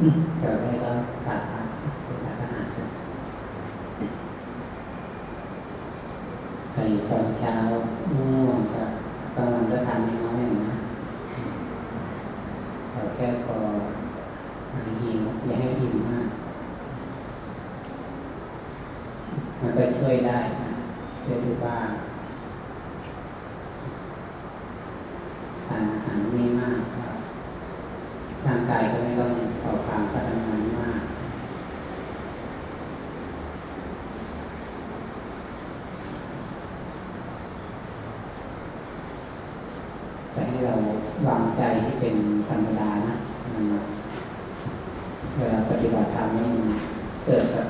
เดี๋ยวได้ก็ตัดนะเป็นตัดอาหารไก่ตอนเช้าง่วงก็กำลังจะทานน้อยๆนะเราแค่พอหิวอย่าให้อิ่มมาก มันก็ช่วยได้นะช่วยดูบ้างทานอาหารไม่มากครับร่างกายก็ไม่ต้องต่อความพัฒนานมาก แต่ให้เราวางใจที่เป็นธรรมดานะเวลาปฏิบัติธรรมแล้วมันเกิดกับ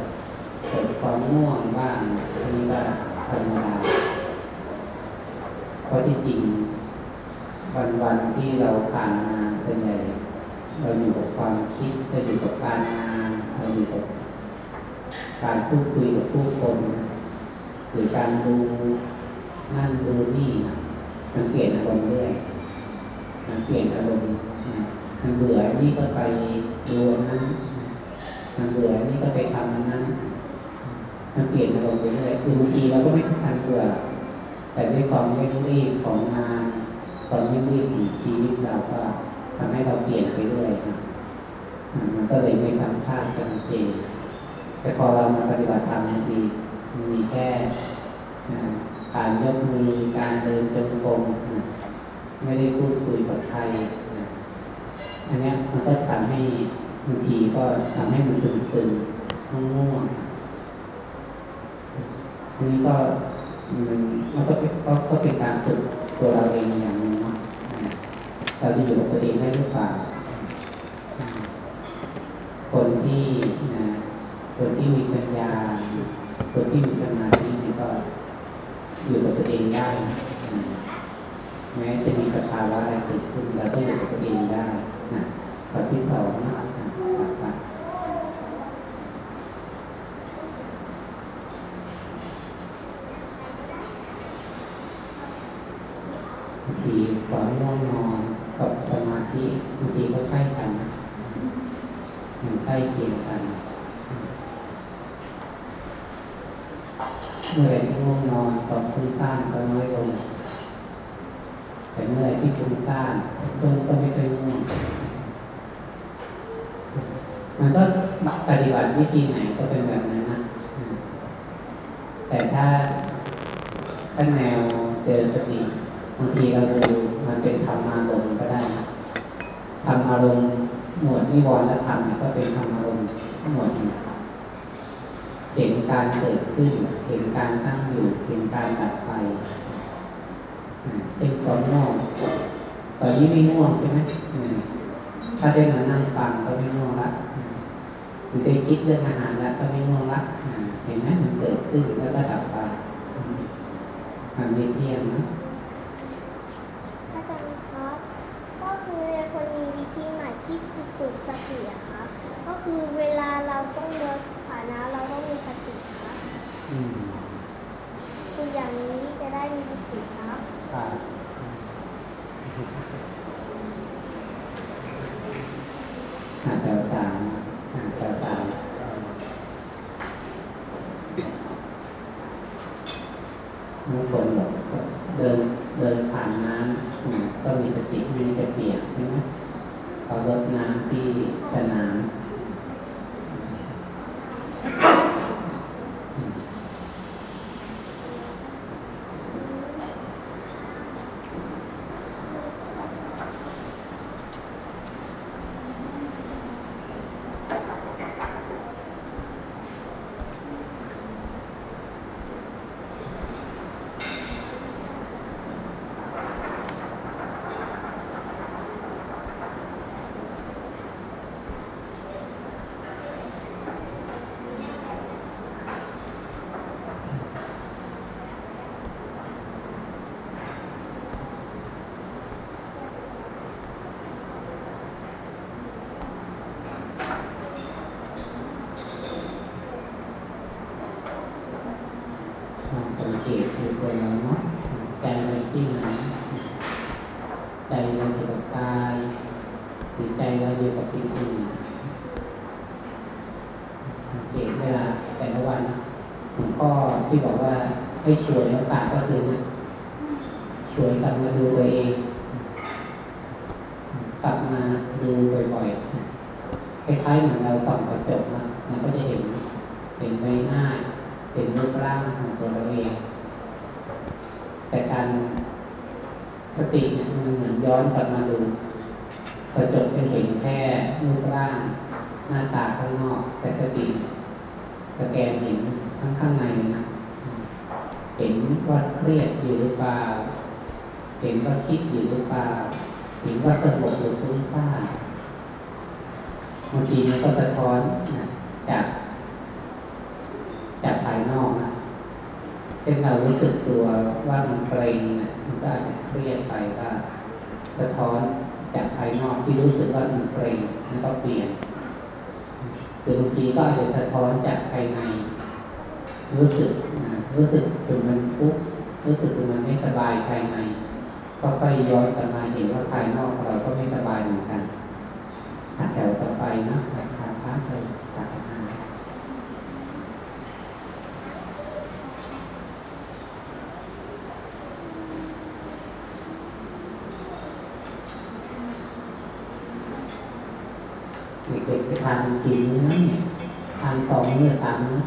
เกิดความง่วงบ้างอันนี้ก็ธรรมดาเพราะที่จริงวันๆที่เราผ่านมาส่วนใหญ่เราอยู่กับความคิดเราอยู่กับการงานเราอยู่กับการพูดคุยกับผู้คนหรือการดูนั่นดูนี่สังเกตอารมณ์เรื่อย สังเกตอารมณ์นะมันเบื่อนี่ก็ไปดูอันนั้นมันเบื่อนี่ก็ไปทำอันนั้นสังเกตอารมณ์ไปเรื่อยคือบางทีเราก็ไม่ทันเบื่อแต่ด้วยความเร่งรีบของงานความเร่งรีบของชีวิตเราก็ทำให้เราเปลี่ยนไปเรื่อยนะอ่ามันก็เลยไม่ทำท่าสังเกตแต่พอเรามาปฏิบัติธรรมทีมันมีแค่การยกมือการเดินจงกรมนะ ไม่ได้พูดคุยกับใครนะอันนี้มันก็ทำให้บางทีก็ทำให้มันตึงๆง่วงๆอันนี้ก็มันมันก็เป็นก็ก็เป็นการฝึกตัวเราเองอย่างหนึงเนาะเราจะอยู่กับตัวเองได้หรือเปล่าคนที่นะคนที่มีปัญญาคนที่มีสมาธินี่ก็อยู่กับตัวเองได้ แม้จะมีสภาวะอะไรเกิดขึ้นเราก็อยู่กับตัวเองได้นะข้อที่สองนะบางทีความง่วงนอนกับสมาธิบางทีก็ใกล้กันนะมันใกล้เคียงกันเมื่อไหร่ง่วงนอนความฟุ้งซ่านก็น้อยลง แต่เมื่อไรที่ฟุ้งซ่านก็ก็ไม่ค่อยง่วงมันก็ปฏิบัติวิธีไหนก็เป็นแบบนั้นนะ แต่ถ้าถ้าแนวเดินสติบางทีเราดูมันเป็นธรรมารมณ์ก็ได้นะธรรมารมณ์หมวดนิวรณ์และธรรมก็เป็นธรรมารมณ์หมวดหนึ่งเห็นการเกิดขึ้น เห็นการตั้งอยู่ เห็นการดับไป เช่นตอนง่วงตอนนี้ไม่ง่วงใช่ไหมอืมถ้าได้มานั่งฟังก็ไม่ง่วงละอืมหรือได้คิดเรื่องอาหารแล้วก็ไม่ง่วงละอ่าเห็นไหมมันเกิดขึ้นแล้วก็ดับไปอืมมันไม่เที่ยงนะอาจารย์ครับก็คือคนมีวิธีใหม่ที่ฝึกสติอะครับก็คือเวลาเราต้องเดินผ่านน้ำเราต้องมีสติครับอืมคืออย่างนี้จะได้มีสติครับครับ อาจจะตามอาจจะตามบางคนบอกเดินเดินผ่านน้ำอืมก็มีสติไม่จะเปียกใช่ไหมเขารดน้ำที่สนามอืม ลองสังเก ตดูตัวเนาะใจเราที่ไหนใจเราอยู่กับกายหรือใจเราอยู่กับสิ่งอื่นเกเวลาแต่ละวันหลวงพ่อที่บอกว่าให้ช่วยโอกาสก็คือนะช่วยกลับมาดูตัวเองกลับมาดูบ่อยๆคล้ายๆเหมือนเราส่องกระจกนะมันก็จะเห็นเห็นใบหน้าเห็นรูปร่างของตัวเราเอง แต่การสติเนี่ยมันเหมือนย้อนกลับมาดูกระจกจะเห็นแค่รูปร่างหน้าตาข้างนอก แต่สติสแกนเห็นข้งข้างในนะเห็นว่าเครียดอยู่หรือเปล่าเห็นว่าคิดอยู่หรือเปล่าเห็นว่าสงบหรือฟุ้งซ่านบางทีมันก็สะท้อนนะจากจากภายนอกนะ เช่นเรารู้สึกตัวว่ามันเกรงนะมันก็อาจจะเครียดไปก็สะท้อนจากภายนอกที่รู้สึกว่ามันเกรงแล้วก็เปลี่ยนหรือบางทีก็อาจจะสะท้อนจากภายใน รู้สึกนะรู้สึกถึงมันทุกข์รู้สึกถึงมันไม่สบายภายใน ก็ค่อยย้อนกลับมาเห็นว่าภายนอกเราก็ไม่สบายเหมือนกันแถวต่อไปนะคาพระเลยราคา เด็กๆจะทานกินมื้อนั้นเนี่ยทานสองมื้อตามมื้อ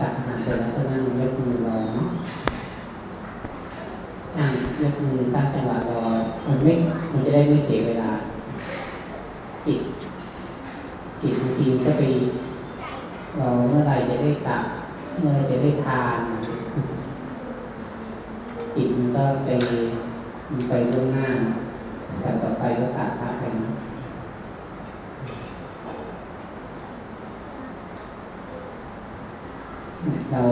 ตัดอาหารเสร็จแล้วก็นั่งยกมือรอเนาะ นั่งยกมือตั้งจังหวะรอมันไม่มันจะได้ไม่เสียเวลา จิต จิตบางทีมันก็ไปเราเมื่อไรจะได้กลับ เมื่อไรจะได้ทาน จิตมันก็ไปไปล่วงหน้าแต่ต่อไปก็ตัดพักไปนะเรา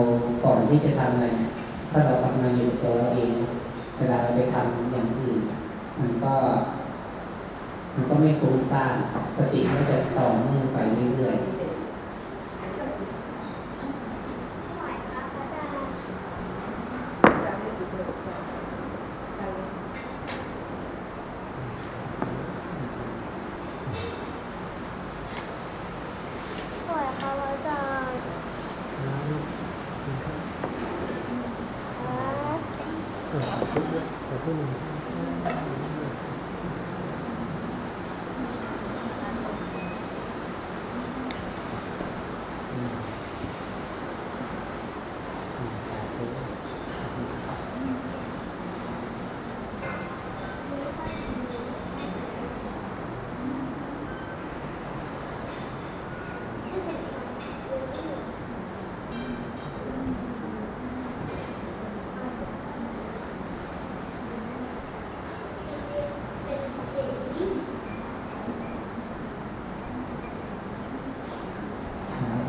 ก่อนที่จะทำอะไรถ้าเราทำงานอยู่ตัวเราเอง เวลาเราไปทำอย่างอื่นมันก็ มันก็ไม่ฟุ้งซ่านสติมันจะต่อเนื่องไปเรื่อยๆล่อยค่ะพระอาจารย์ครับ ๆ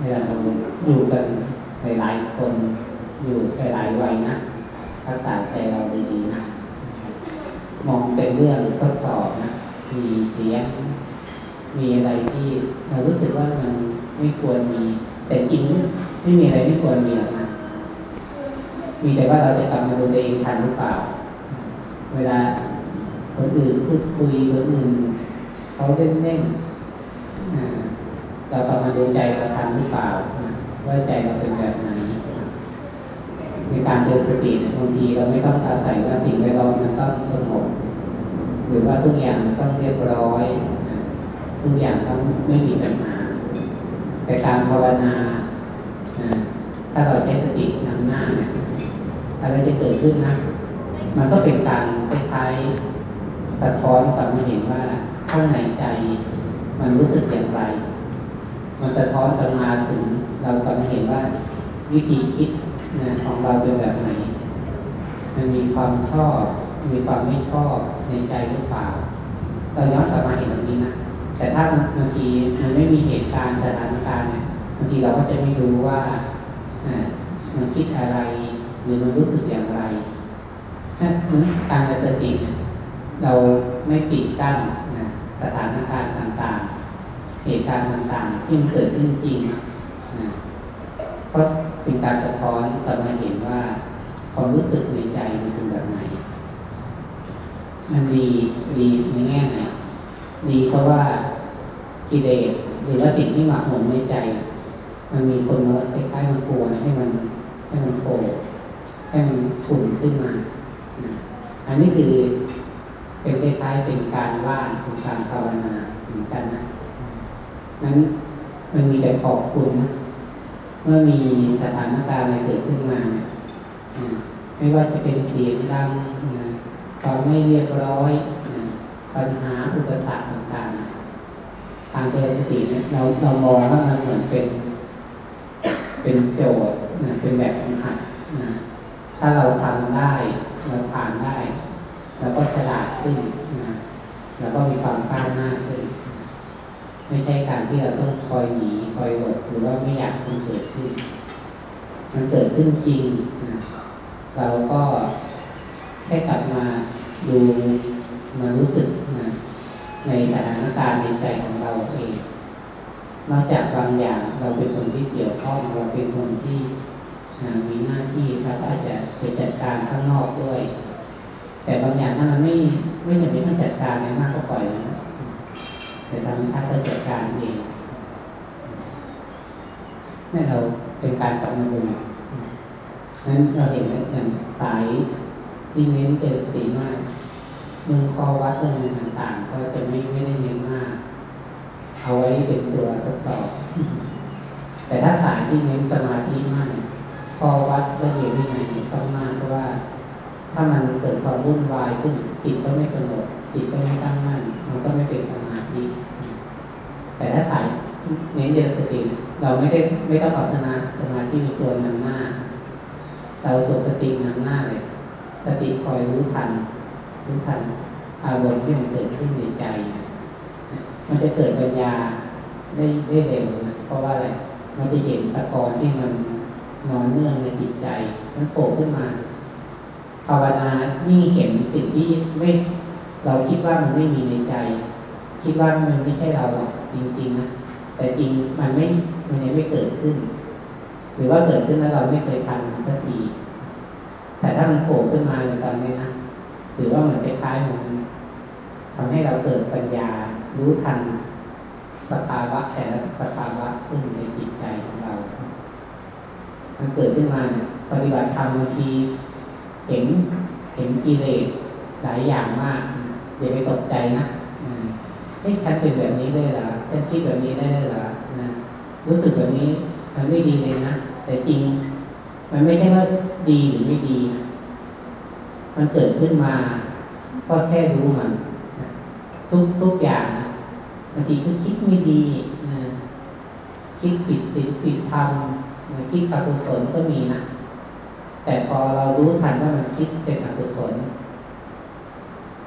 เวลาเรา อยู่กันหลายๆคนอยู่หลายๆวัยนะรักษาใจเราดีๆนะ มองเป็นเรื่องทดสอบนะ มีเสียง มีอะไรที่เรารู้สึกว่ามันไม่ควรมี แต่จริงไม่มีอะไรไม่ควรมีหรอกนะ มีแต่ว่าเราจะกลับมาดูตัวเองทันหรือเปล่า เวลาคนอื่นพูดคุยคนอื่นเขาเล่นเล่นๆอ่าเรากลับมาดูใจเราทันหรือเปล่านะ ว่าใจเราเป็นแบบไหนในการเจริญสติเนี่ยบางทีเราไม่ต้องอาศัยว่าสิ่งแวดล้อมมันต้องสงบหรือว่าทุกอย่างมันต้องเรียบร้อย ทุกอย่างต้องไม่มีปัญหา แต่การภาวนาถ้าเราใช้สตินำหน้าเนี่ยอะไรจะเกิดขึ้นนะ มันก็เป็นการคล้ายๆสะท้อนกลับมาเห็นว่าข้างในใจ มันรู้สึกอย่างไร มันสะท้อนกลับมาถึง เรากลับมาเห็นว่าวิธีคิดนะของเราเป็นแบบไหน มันมีความชอบมีความไม่ชอบในใจหรือเปล่าเราย้อนกลับมาเห็นแบบนี้นะแต่ถ้าบางทีมันไม่มีเหตุการณ์สถานการณ์เนี่ยบางทีเราก็จะไม่รู้ว่ามันคิดอะไรมรือมันรู้สึกอย่างไรนั่นคือการเจริญสติเนี่ยเราไม่ปิดกั้นนะสถานการณ์ต่างๆ เหตุการณ์ต่างๆ ที่มันเกิดขึ้นจริงนะ ก็เป็นการสะท้อนสมาเห็นว่าความรู้สึกในใจมันเป็นแบบไหน มันดีดีในแง่ไหนดีเพราะว่ากิเลสหรือว่าสิ่งที่หมักหมมในใจ มันมีคนมาคล้ายๆมันกวนให้มันให้มันโผล่ให้มันขุ่นขึ้นมา อันนี้คือเป็นคล้ายๆเป็นการว่านเป็นการภาวนาเหมือนกันนะนั้นมันมีแต่ขอบคุณนะ มื่อมีสถานการณ์อะไรเกิดขึ้นมา ไม่ว่าจะเป็นเสียงดังความไม่เรียบร้อยปัญหาอุปสรรคต่างๆ ทางเจริญสติเนี่ยเราเรามองว่ามันเหมือนเป็น เป็นโจทย์เป็นแบบหัดถ้าเราทำได้ เราผ่านได้เราก็ฉลาดขึ้นแล้วก็มีความก้าหน้าขึ้น ไม่ใช่การที่เราต้องคอยหนีคอยหลบหรือว่าไม่อยากมันเกิดขึ้น มันเกิดขึ้นจริงนะเราก็แค่กลับมาดูมารู้สึกนะในสถานการณ์ในใจของเราเอง นอกจากบางอย่างเราเป็นคนที่เกี่ยวข้องเราเป็นคนที่นะมีหน้าที่เราก็อาจจะไปจัดการข้างนอกด้วย แต่บางอย่างถ้ามันไม่ไม่จำเป็นต้องจัดการอะไรมากก็ปล่อยน แต่ธรรมชาติก็จัดการเองนี่เราเป็นการกลับมาดูนั้นเราเห็นว่าอย่างสายที่เน้นเจริญสติมากเมืองคอวัดเรื่องอะไรต่างๆ ก็จะไม่ไม่ได้เน้นมาก เอาไว้เป็นตัวทดสอบ แต่ถ้าสายที่เน้นสมาธิมากคอวัดละเอียดยังไงต้องมากเพราะว่า ถ้ามันเกิดความวุ่นวายขึ้นจิตก็ไม่สงบจิตก็ไม่ตั้งมั่นมันก็ไม่เป็นส ธิ แต่ถ้าสายเน้นเจริญสติเราไม่ได้ไม่ต้องพัฒนาสมาธิมีตัวนำหน้า เราตัวสตินำหน้าเลยสติคอยรู้ทันรู้ทันอารมณ์ที่มันเกิดขึ้นในใจ มันจะเกิดปัญญาได้ได้เร็วนะเพราะว่าอะไรมันจะเห็นตะกอนที่มันนอนเนื่องในจิตใจ มันโผล่ขึ้นมาภาวนายิ่งเห็นสิ่งที่ไม่ เราคิดว่ามันไม่มีในใจ คิดว่ามันไม่ใช่เราหรอกจริงๆนะแต่จริงมันไม่มันยังไม่เกิดขึ้น หรือว่าเกิดขึ้นแล้วเราไม่เคยทันสักทีแต่ถ้ามันโผล่ขึ้นมาในตอนนี้นะถือว่าเหมือนคล้ายๆมันทำให้เราเกิดปัญญารู้ทันสภาวะแต่ละสภาวะขึ้นในจิตใจของเรา มันเกิดขึ้นมาเนี่ยปฏิบัติธรรมบางที เห็นเห็นกิเลสหลายอย่างมากอย่าไปตกใจนะ เฮ้ฉันเป็นแบบนี้ได้หรอฉันคิดแบบนี้ได้หรอนะรู้สึกแบบนี้มันไม่ดีเลยนะแต่จริง มันไม่ใช่ว่าดีหรือไม่ดีนะมันเกิดขึ้นมา ก็แค่รู้มันทุกทุกอย่างนะบางทีคือคิดไม่ดีนะคิดผิดศีลผิดธรรมคิดอกุศลก็มีนะแต่พอเรารู้ทันว่ามันคิดเป็นอกุศล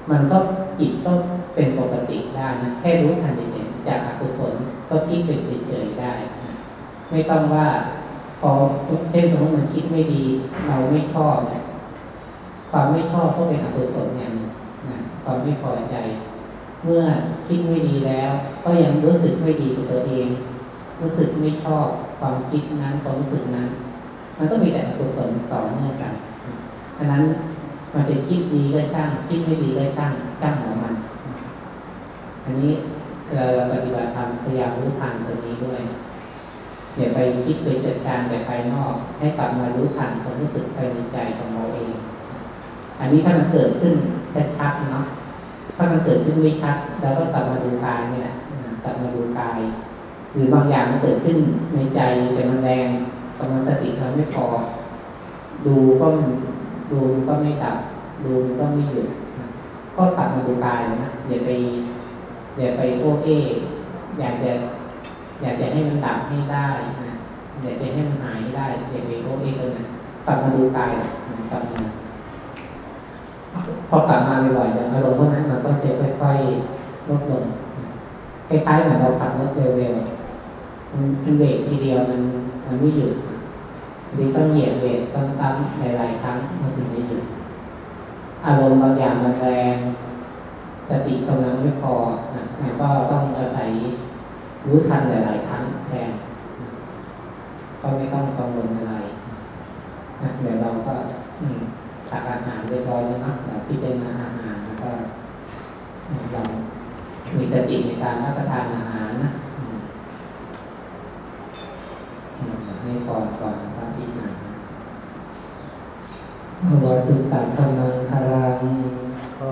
มันก็จิตก็ เป็นปกติได้นะแค่รู้ทันเฉยๆจากอกุศลก็คิดเป็นเฉยๆได้ ไม่ต้องว่าพอเช่นสมมติมันคิดไม่ดีเราไม่ชอบนะความไม่ชอบก็เป็นอกุศลอย่างนึงนะความไม่พอใจ เมื่อคิดไม่ดีแล้ว ก็ยังรู้สึกไม่ดีกับตัวเอง รู้สึกไม่ชอบความคิดนั้นความรู้สึกนั้น มันก็มีแต่อกุศลต่อเนื่องกันฉะนั้นมันจะคิดดีก็ช่างคิดไม่ดีก็ช่างช่างของมัน อันนี้เราปฏิบัติธรรมพยายามรู้ทันตัวนี้ด้วยอย่าไปคิดไปจัดการแต่ภายนอก ให้กลับมารู้ทันความรู้สึกภายในใจของเราเอง อันนี้ถ้ามันเกิดขึ้นชัดๆเนาะถ้ามันเกิดขึ้นไม่ชัดเราก็กลับมาดูกายนี่แหละกลับมาดูกาย หรือบางอย่างมันเกิดขึ้นในใจแต่มันแรงกำลังสติเราไม่พอ ดูก็ดูก็ไม่ดับดูก็ไม่หยุดก็กลับมาดูกายนะอย่าไป อย่าไปโอเออยากจะอยากจะให้มันดับให้ได้นะอยากจะให้มันหายได้อย่าไปโอเอเลยนะกลับมาดูกายนะกลับมาพอกลับมาบ่อยๆเดี๋ยวอารมณ์พวกนั้นมันก็จะค่อยๆลดลงคล้ายๆเหมือนเราขับรถเร็วๆมันเบรกทีเดียวมันมันไม่หยุดหรือต้องเหยียบเบรกซ้ำหลายๆครั้งมันถึงจะหยุดอารมณ์บางอย่างมันแรง สติกำลังไม่พอนะมันก็ต้องอาศัยรู้ทันหลาย ๆ ครั้งแทนก็ไม่ต้องกังวลอะไรนะเดี๋ยวเราก็ตักอาหารเรียบร้อยแล้วนะเดี๋ยวพิจารณาอาหารแล้วก็เรามีสติในการรับประทานอาหารนะให้พรก่อนนะครับพิจารณาวัตุสังฆมังคารง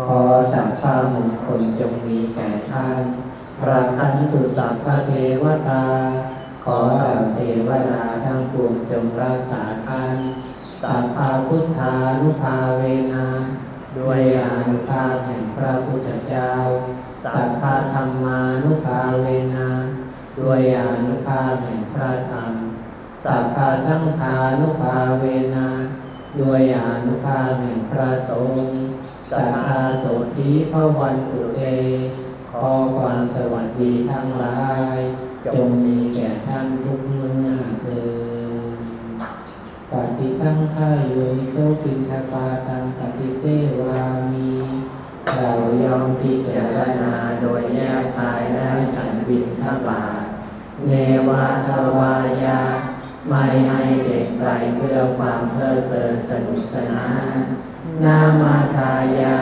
ขอสัมภามงค ลจงมีแก่ท่านพระคันตุสัพพเทวตา ขอเหล่าเทวดาทั้งปวงจงรักษาท่านสัพพาพุทธานุภาเวนะด้วยอานุภาพแห่งพระพุทธเจ้า สัพพาธรรมานุภาเวนะด้วยอานุภาพแห่งพระธรรม สัพพาสังฆานุภาเวนะด้วยอานุภาพแห่งพระสงฆ์ สัทธาโสธีพระวันตุเตขอความสวัสดีทั้งหลาย จงมีแก่ท่านทุกเมื่อเถิดปฏิสังขาโยนิโตปินทปาตังปฏิเตวามีเรายอมพิจารณาโดยแยกกายและฉันบินทบาทเนวาทวายา ไม่ให้เด็กไปเพื่อความเพลิดเพลินสนุกสนาน นามาทายา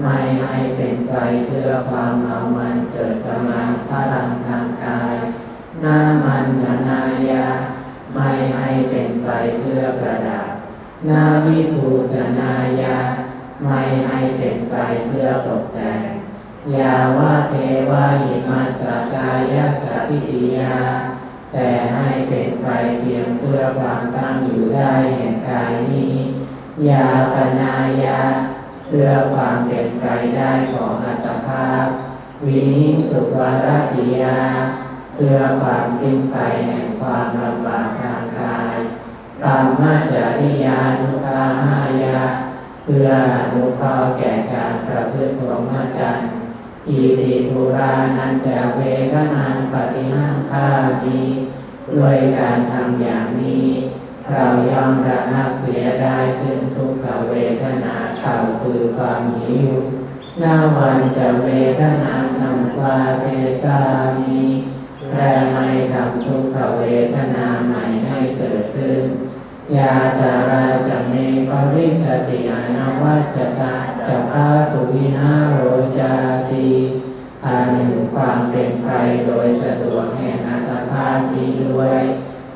ไม่ให้เป็นไปเพื่อความเมามันเกิดกำลังพลังทางกายนามันธนายา ไม่ให้เป็นไปเพื่อประดับ นาวิภูสนายา ไม่ให้เป็นไปเพื่อตกแต่งยาวาเทวาหิมัสกายสติติยา แต่ให้เป็นไปเพียงเพื่อความตั้งอยู่ได้แห่งกายนี้ ยาปนายา เพื่อความเป็นไปได้ของอัตภาพ วินิสุวรติยา เพื่อความสิ้นไปแห่งความลำบากทางกายปรามจริยานุภาหายา เพื่ออนุเคราะห์แก่การประพฤติพรหมจรรย์อิติปุรานันจะเวกนังปฏิหังคามีด้วยการทำอย่างนี้ เราย่อมระงับเสียได้ซึ่งทุกขเวทนาเข่าคือความหิวหน้าวันจะเวทนาทำวาเทสามีและไม่ทำทุกขเวทนาใหม่ให้เกิดขึ้น ยาตาราจะเมปริสติอนาวัจตาจะพาสุวินาโรจาตีอาหนึ่งความเป็นไปโดยสะดวกแห่งอัตภาพนี้ด้วย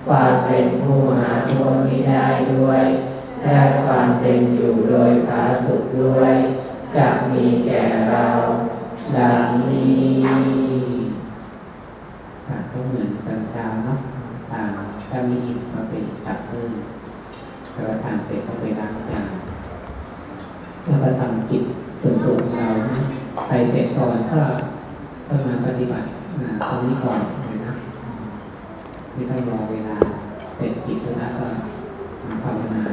ความเป็นผู้หาโทษไม่ได้ด้วยและความเป็นอยู่โดยผาสุขด้วยจะมีแก่เราดังนี้ค่ะก็เหมือนตอนเช้าเนาะทานถ้ามีอิ่มก็ไปตักขึ้นแล้วทานเสร็จก็ไปล้างจานแล้วก็ทำกิจส่วนตัวของเราใครเสร็จก่อนก็ก็มาปฏิบัติตรงนี้ก่อนเลยนะ ไม่ต้องรอเวลาเป็นกิจแล้วก็ทำภาวนา